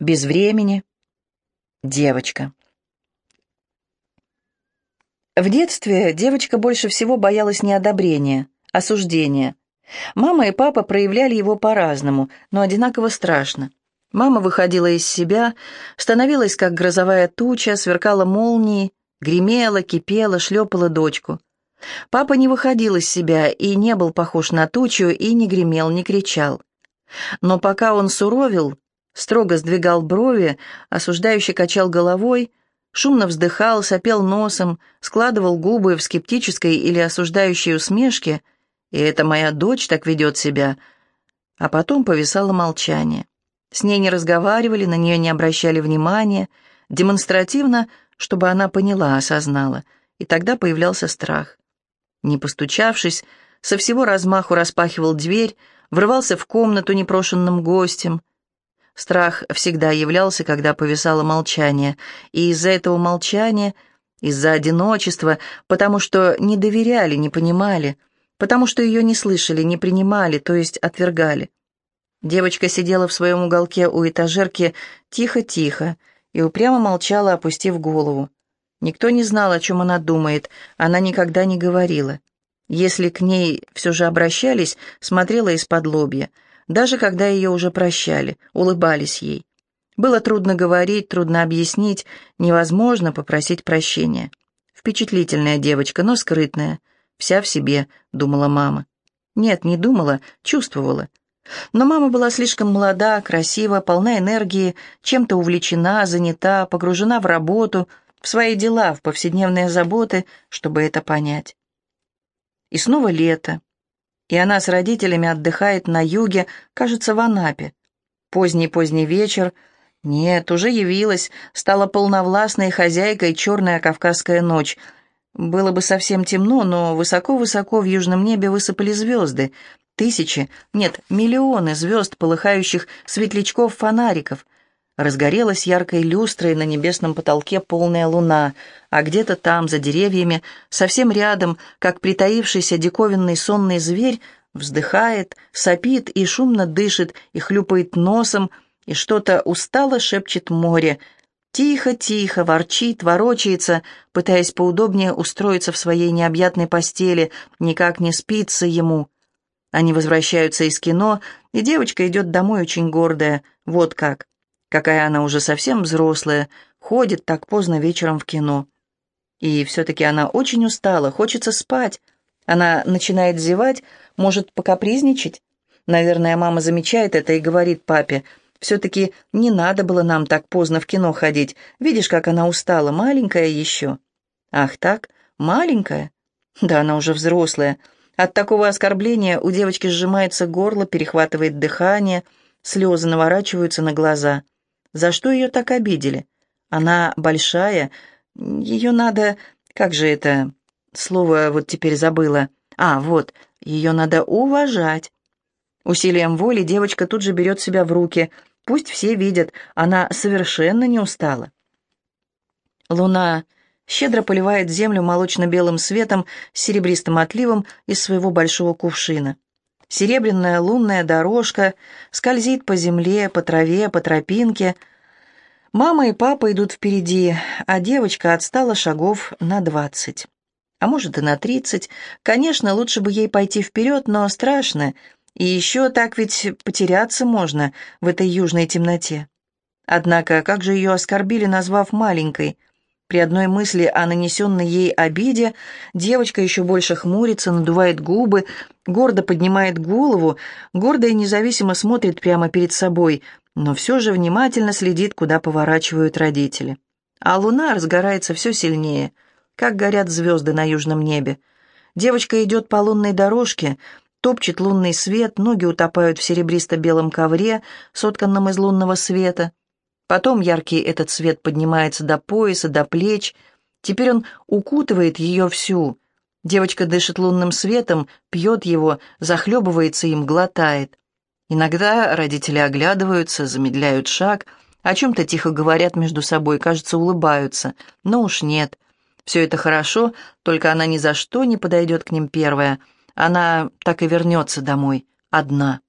Без времени. Девочка. В детстве девочка больше всего боялась неодобрения, осуждения. Мама и папа проявляли его по-разному, но одинаково страшно. Мама выходила из себя, становилась как грозовая туча, сверкала молнией, гремела, кипела, шлепала дочку. Папа не выходил из себя и не был похож на тучу, и не гремел, не кричал. Но пока он суровил, строго сдвигал брови, осуждающе качал головой, шумно вздыхал, сопел носом, складывал губы в скептической или осуждающей усмешке, и это моя дочь так ведет себя. А потом повисало молчание. С ней не разговаривали, на нее не обращали внимания, демонстративно, чтобы она поняла, осознала, и тогда появлялся страх. Не постучавшись, со всего размаху распахивал дверь, врывался в комнату непрошенным гостем, Страх всегда являлся, когда повисало молчание, и из-за этого молчания, из-за одиночества, потому что не доверяли, не понимали, потому что ее не слышали, не принимали, то есть отвергали. Девочка сидела в своем уголке у этажерки тихо-тихо и упрямо молчала, опустив голову. Никто не знал, о чем она думает, она никогда не говорила. Если к ней все же обращались, смотрела из-под лобья — даже когда ее уже прощали, улыбались ей. Было трудно говорить, трудно объяснить, невозможно попросить прощения. Впечатлительная девочка, но скрытная, вся в себе, думала мама. Нет, не думала, чувствовала. Но мама была слишком молода, красива, полна энергии, чем-то увлечена, занята, погружена в работу, в свои дела, в повседневные заботы, чтобы это понять. И снова лето и она с родителями отдыхает на юге, кажется, в Анапе. Поздний-поздний вечер. Нет, уже явилась, стала полновластной хозяйкой черная кавказская ночь. Было бы совсем темно, но высоко-высоко в южном небе высыпали звезды. Тысячи, нет, миллионы звезд, полыхающих светлячков-фонариков. Разгорелась яркой люстрой на небесном потолке полная луна, а где-то там, за деревьями, совсем рядом, как притаившийся диковинный сонный зверь, вздыхает, сопит и шумно дышит, и хлюпает носом, и что-то устало шепчет море. Тихо-тихо, ворчит, ворочается, пытаясь поудобнее устроиться в своей необъятной постели, никак не спится ему. Они возвращаются из кино, и девочка идет домой очень гордая, вот как. Какая она уже совсем взрослая, ходит так поздно вечером в кино. И все-таки она очень устала, хочется спать. Она начинает зевать, может покапризничать. Наверное, мама замечает это и говорит папе, «Все-таки не надо было нам так поздно в кино ходить. Видишь, как она устала, маленькая еще». «Ах так, маленькая?» «Да, она уже взрослая». От такого оскорбления у девочки сжимается горло, перехватывает дыхание, слезы наворачиваются на глаза. За что ее так обидели? Она большая, ее надо... Как же это... Слово вот теперь забыла. А, вот, ее надо уважать. Усилием воли девочка тут же берет себя в руки. Пусть все видят, она совершенно не устала. Луна щедро поливает землю молочно-белым светом с серебристым отливом из своего большого кувшина. Серебряная лунная дорожка скользит по земле, по траве, по тропинке. Мама и папа идут впереди, а девочка отстала шагов на двадцать. А может и на тридцать. Конечно, лучше бы ей пойти вперед, но страшно. И еще так ведь потеряться можно в этой южной темноте. Однако, как же ее оскорбили, назвав маленькой – при одной мысли о нанесенной ей обиде девочка еще больше хмурится, надувает губы, гордо поднимает голову, гордо и независимо смотрит прямо перед собой, но все же внимательно следит, куда поворачивают родители. А луна разгорается все сильнее, как горят звезды на южном небе. Девочка идет по лунной дорожке, топчет лунный свет, ноги утопают в серебристо-белом ковре, сотканном из лунного света. Потом яркий этот свет поднимается до пояса, до плеч. Теперь он укутывает ее всю. Девочка дышит лунным светом, пьет его, захлебывается им, глотает. Иногда родители оглядываются, замедляют шаг, о чем-то тихо говорят между собой, кажется, улыбаются. Но уж нет. Все это хорошо, только она ни за что не подойдет к ним первая. Она так и вернется домой, одна.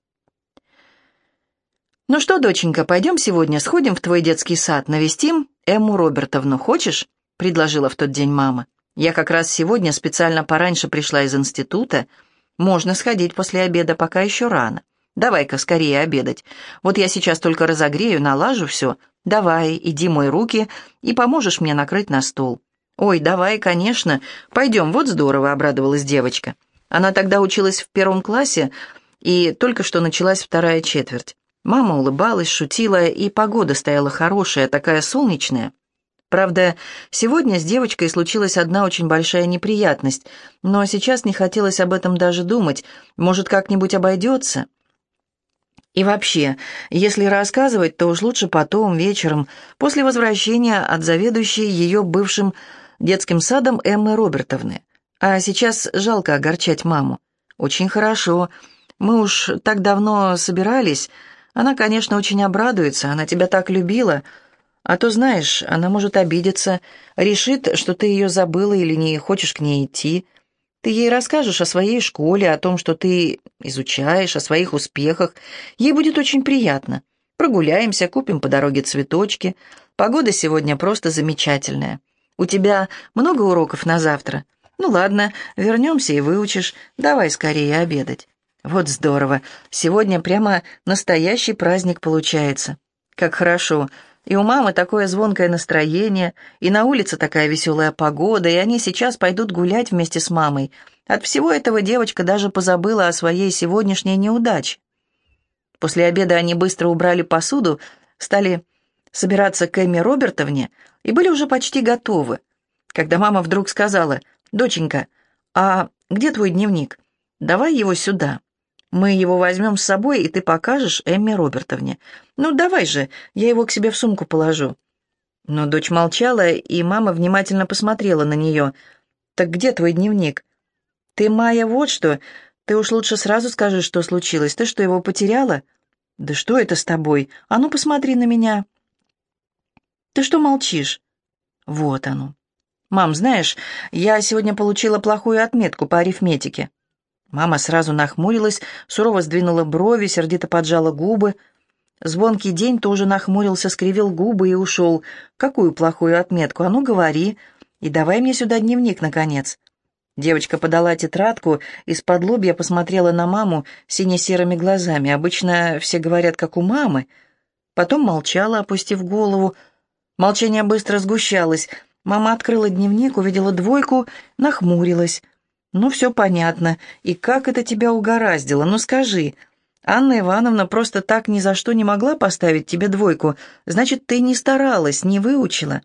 «Ну что, доченька, пойдем сегодня сходим в твой детский сад, навестим Эмму Робертовну, хочешь?» — предложила в тот день мама. «Я как раз сегодня специально пораньше пришла из института. Можно сходить после обеда, пока еще рано. Давай-ка скорее обедать. Вот я сейчас только разогрею, налажу все. Давай, иди мой руки и поможешь мне накрыть на стол». «Ой, давай, конечно. Пойдем, вот здорово», — обрадовалась девочка. Она тогда училась в первом классе, и только что началась вторая четверть. Мама улыбалась, шутила, и погода стояла хорошая, такая солнечная. Правда, сегодня с девочкой случилась одна очень большая неприятность, но сейчас не хотелось об этом даже думать. Может, как-нибудь обойдется? И вообще, если рассказывать, то уж лучше потом, вечером, после возвращения от заведующей ее бывшим детским садом Эммы Робертовны. А сейчас жалко огорчать маму. Очень хорошо. Мы уж так давно собирались. Она, конечно, очень обрадуется, она тебя так любила. А то, знаешь, она может обидеться, решит, что ты ее забыла или не хочешь к ней идти. Ты ей расскажешь о своей школе, о том, что ты изучаешь, о своих успехах. Ей будет очень приятно. Прогуляемся, купим по дороге цветочки. Погода сегодня просто замечательная. У тебя много уроков на завтра? Ну ладно, вернемся и выучишь. Давай скорее обедать. Вот здорово. Сегодня прямо настоящий праздник получается. Как хорошо. И у мамы такое звонкое настроение, и на улице такая веселая погода, и они сейчас пойдут гулять вместе с мамой. От всего этого девочка даже позабыла о своей сегодняшней неудаче. После обеда они быстро убрали посуду, стали собираться к Эмме Робертовне и были уже почти готовы, когда мама вдруг сказала, «Доченька, а где твой дневник? Давай его сюда». Мы его возьмем с собой, и ты покажешь Эмме Робертовне. Ну, давай же, я его к себе в сумку положу». Но дочь молчала, и мама внимательно посмотрела на нее. «Так где твой дневник?» «Ты, Майя, вот что. Ты уж лучше сразу скажи, что случилось. Ты что, его потеряла?» «Да что это с тобой? А ну, посмотри на меня». «Ты что молчишь?» «Вот оно». «Мам, знаешь, я сегодня получила плохую отметку по арифметике». Мама сразу нахмурилась, сурово сдвинула брови, сердито поджала губы. Звонкий день тоже нахмурился, скривил губы и ушел. «Какую плохую отметку? А ну, говори. И давай мне сюда дневник, наконец». Девочка подала тетрадку, из-под лобья посмотрела на маму сине-серыми глазами. Обычно все говорят, как у мамы. Потом молчала, опустив голову. Молчание быстро сгущалось. Мама открыла дневник, увидела двойку, нахмурилась. «Ну, все понятно. И как это тебя угораздило? Ну, скажи. Анна Ивановна просто так ни за что не могла поставить тебе двойку. Значит, ты не старалась, не выучила».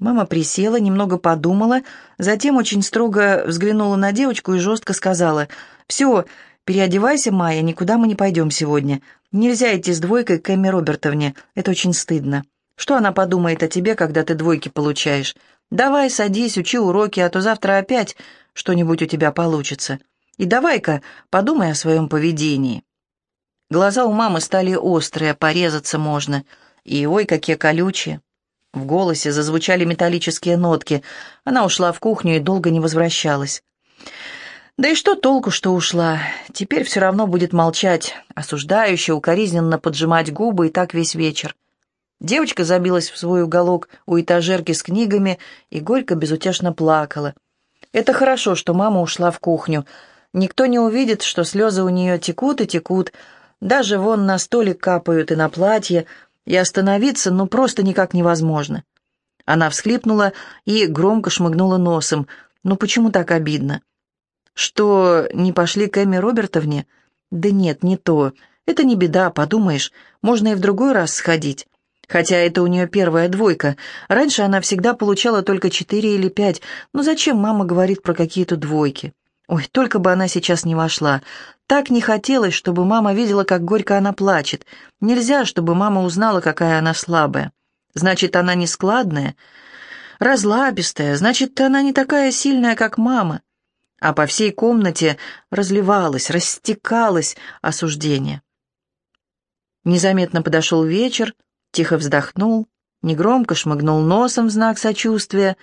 Мама присела, немного подумала, затем очень строго взглянула на девочку и жестко сказала, «Все, переодевайся, Майя, никуда мы не пойдем сегодня. Нельзя идти с двойкой к Эмме Робертовне, это очень стыдно. Что она подумает о тебе, когда ты двойки получаешь? Давай, садись, учи уроки, а то завтра опять что-нибудь у тебя получится. И давай-ка подумай о своем поведении». Глаза у мамы стали острые, порезаться можно. И ой, какие колючие. В голосе зазвучали металлические нотки. Она ушла в кухню и долго не возвращалась. Да и что толку, что ушла? Теперь все равно будет молчать, осуждающе, укоризненно поджимать губы и так весь вечер. Девочка забилась в свой уголок у этажерки с книгами и горько безутешно плакала. Это хорошо, что мама ушла в кухню. Никто не увидит, что слезы у нее текут и текут, даже вон на столик капают и на платье, и остановиться ну просто никак невозможно. Она всхлипнула и громко шмыгнула носом. Ну почему так обидно? Что, не пошли к Эмме Робертовне? Да нет, не то. Это не беда, подумаешь, можно и в другой раз сходить. Хотя это у нее первая двойка. Раньше она всегда получала только четыре или пять. Но зачем мама говорит про какие-то двойки? Ой, только бы она сейчас не вошла. Так не хотелось, чтобы мама видела, как горько она плачет. Нельзя, чтобы мама узнала, какая она слабая. Значит, она не складная, разлабистая, значит, она не такая сильная, как мама. А по всей комнате разливалось, растекалось осуждение. Незаметно подошел вечер, тихо вздохнул, негромко шмыгнул носом в знак сочувствия,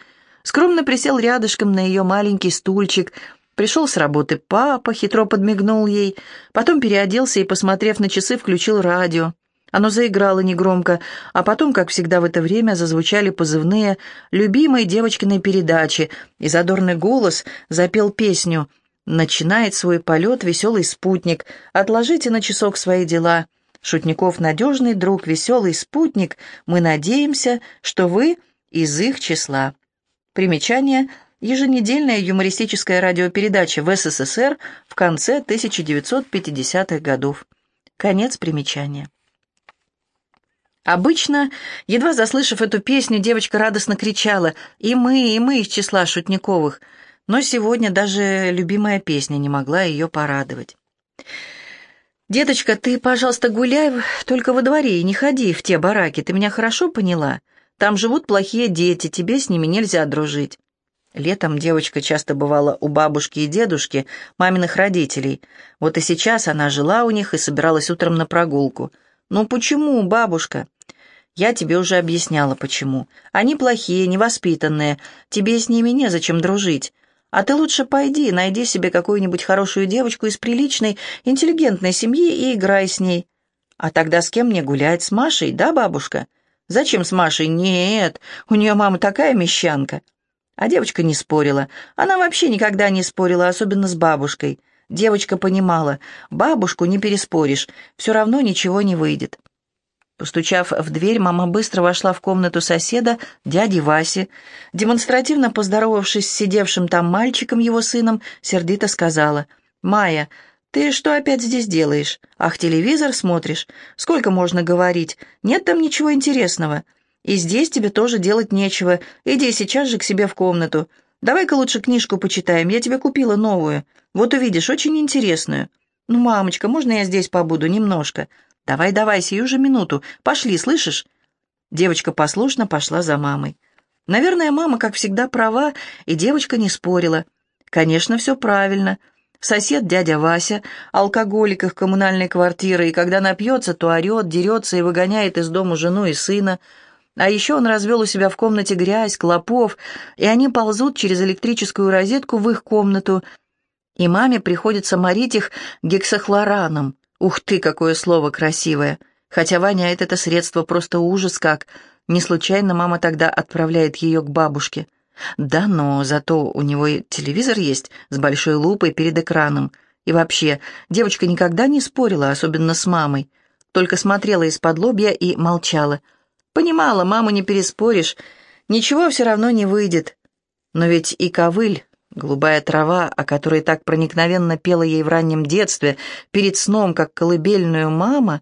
скромно присел рядышком на ее маленький стульчик, пришел с работы папа, хитро подмигнул ей, потом переоделся и, посмотрев на часы, включил радио. Оно заиграло негромко, а потом, как всегда в это время, зазвучали позывные любимой девочкиной передачи, и задорный голос запел песню «Начинает свой полет веселый спутник, отложите на часок свои дела». Шутников надежный друг, веселый спутник, мы надеемся, что вы из их числа. Примечание – еженедельная юмористическая радиопередача в СССР в конце 1950-х годов. Конец примечания. Обычно, едва заслышав эту песню, девочка радостно кричала «И мы, и мы из числа Шутниковых», но сегодня даже любимая песня не могла ее порадовать. «Деточка, ты, пожалуйста, гуляй только во дворе и не ходи в те бараки, ты меня хорошо поняла? Там живут плохие дети, тебе с ними нельзя дружить». Летом девочка часто бывала у бабушки и дедушки, маминых родителей. Вот и сейчас она жила у них и собиралась утром на прогулку. «Ну почему, бабушка?» «Я тебе уже объясняла, почему. Они плохие, невоспитанные, тебе с ними незачем дружить. А ты лучше пойди, найди себе какую-нибудь хорошую девочку из приличной, интеллигентной семьи и играй с ней. А тогда с кем мне гулять? С Машей, да, бабушка? Зачем с Машей? Нет, у нее мама такая мещанка. А девочка не спорила. Она вообще никогда не спорила, особенно с бабушкой. Девочка понимала, бабушку не переспоришь, все равно ничего не выйдет. Постучав в дверь, мама быстро вошла в комнату соседа, дяди Васи. Демонстративно поздоровавшись с сидевшим там мальчиком, его сыном, сердито сказала, «Майя, ты что опять здесь делаешь? Ах, телевизор смотришь? Сколько можно говорить? Нет там ничего интересного. И здесь тебе тоже делать нечего. Иди сейчас же к себе в комнату. Давай-ка лучше книжку почитаем, я тебе купила новую. Вот увидишь, очень интересную. Ну, мамочка, можно я здесь побуду немножко?» «Давай, давай, сию же минуту. Пошли, слышишь?» Девочка послушно пошла за мамой. Наверное, мама, как всегда, права, и девочка не спорила. Конечно, все правильно. Сосед дядя Вася, алкоголик их коммунальной квартиры, и когда напьется, то орет, дерется и выгоняет из дома жену и сына. А еще он развел у себя в комнате грязь, клопов, и они ползут через электрическую розетку в их комнату, и маме приходится морить их гексохлораном. Ух ты, какое слово красивое! Хотя воняет это средство просто ужас как. Не случайно мама тогда отправляет ее к бабушке. Да, но зато у него и телевизор есть с большой лупой перед экраном. И вообще, девочка никогда не спорила, особенно с мамой. Только смотрела из-под лобья и молчала. Понимала, маму не переспоришь, ничего все равно не выйдет. Но ведь и ковыль Голубая трава, о которой так проникновенно пела ей в раннем детстве, перед сном, как колыбельную мама,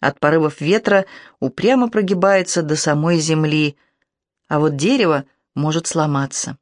от порывов ветра упрямо прогибается до самой земли, а вот дерево может сломаться.